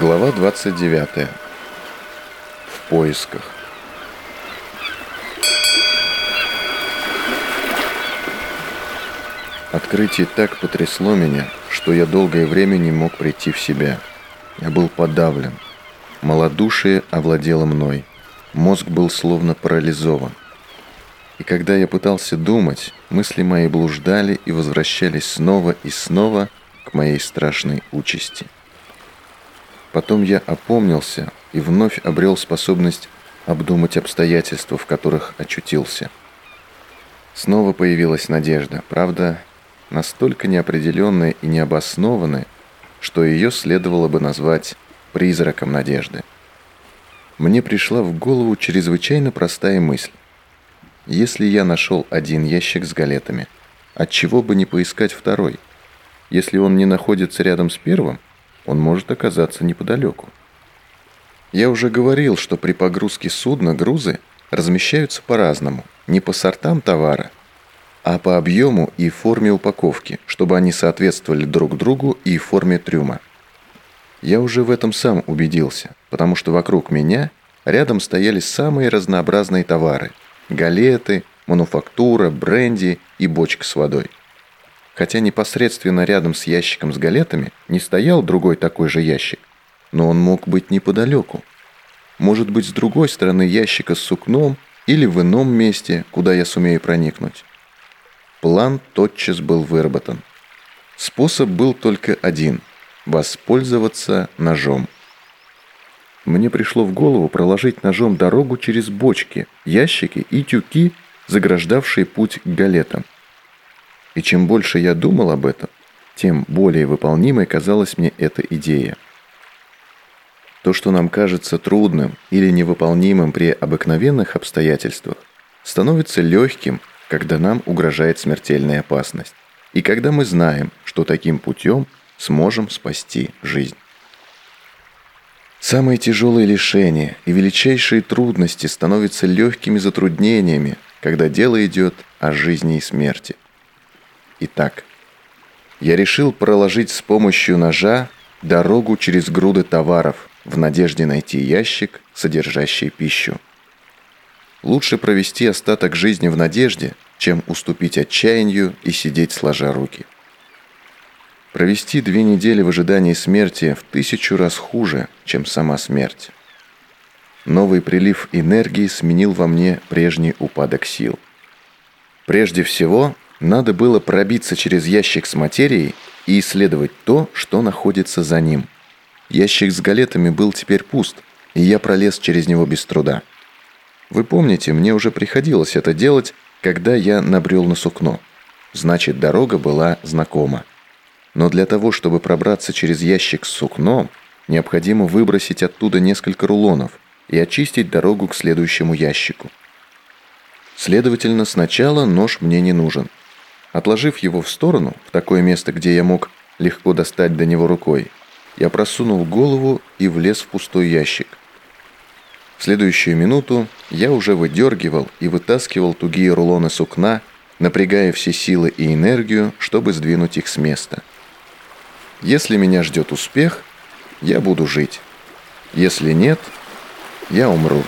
Глава 29. В поисках. Открытие так потрясло меня, что я долгое время не мог прийти в себя. Я был подавлен. Малодушие овладело мной. Мозг был словно парализован. И когда я пытался думать, мысли мои блуждали и возвращались снова и снова к моей страшной участи. Потом я опомнился и вновь обрел способность обдумать обстоятельства, в которых очутился. Снова появилась надежда, правда, настолько неопределенная и необоснованная, что ее следовало бы назвать призраком надежды. Мне пришла в голову чрезвычайно простая мысль. Если я нашел один ящик с галетами, отчего бы не поискать второй? Если он не находится рядом с первым, он может оказаться неподалеку. Я уже говорил, что при погрузке судна грузы размещаются по-разному, не по сортам товара, а по объему и форме упаковки, чтобы они соответствовали друг другу и форме трюма. Я уже в этом сам убедился, потому что вокруг меня рядом стояли самые разнообразные товары – галеты, мануфактура, бренди и бочка с водой. Хотя непосредственно рядом с ящиком с галетами не стоял другой такой же ящик, но он мог быть неподалеку. Может быть, с другой стороны ящика с сукном или в ином месте, куда я сумею проникнуть. План тотчас был выработан. Способ был только один – воспользоваться ножом. Мне пришло в голову проложить ножом дорогу через бочки, ящики и тюки, заграждавшие путь к галетам. И чем больше я думал об этом, тем более выполнимой казалась мне эта идея. То, что нам кажется трудным или невыполнимым при обыкновенных обстоятельствах, становится легким – когда нам угрожает смертельная опасность, и когда мы знаем, что таким путем сможем спасти жизнь. Самые тяжелые лишения и величайшие трудности становятся легкими затруднениями, когда дело идет о жизни и смерти. Итак, я решил проложить с помощью ножа дорогу через груды товаров в надежде найти ящик, содержащий пищу. Лучше провести остаток жизни в надежде, чем уступить отчаянию и сидеть сложа руки. Провести две недели в ожидании смерти в тысячу раз хуже, чем сама смерть. Новый прилив энергии сменил во мне прежний упадок сил. Прежде всего, надо было пробиться через ящик с материей и исследовать то, что находится за ним. Ящик с галетами был теперь пуст, и я пролез через него без труда. Вы помните, мне уже приходилось это делать, когда я набрел на сукно. Значит, дорога была знакома. Но для того, чтобы пробраться через ящик с сукном, необходимо выбросить оттуда несколько рулонов и очистить дорогу к следующему ящику. Следовательно, сначала нож мне не нужен. Отложив его в сторону, в такое место, где я мог легко достать до него рукой, я просунул голову и влез в пустой ящик – в следующую минуту я уже выдергивал и вытаскивал тугие рулоны сукна, напрягая все силы и энергию, чтобы сдвинуть их с места. Если меня ждет успех, я буду жить. Если нет, я умру.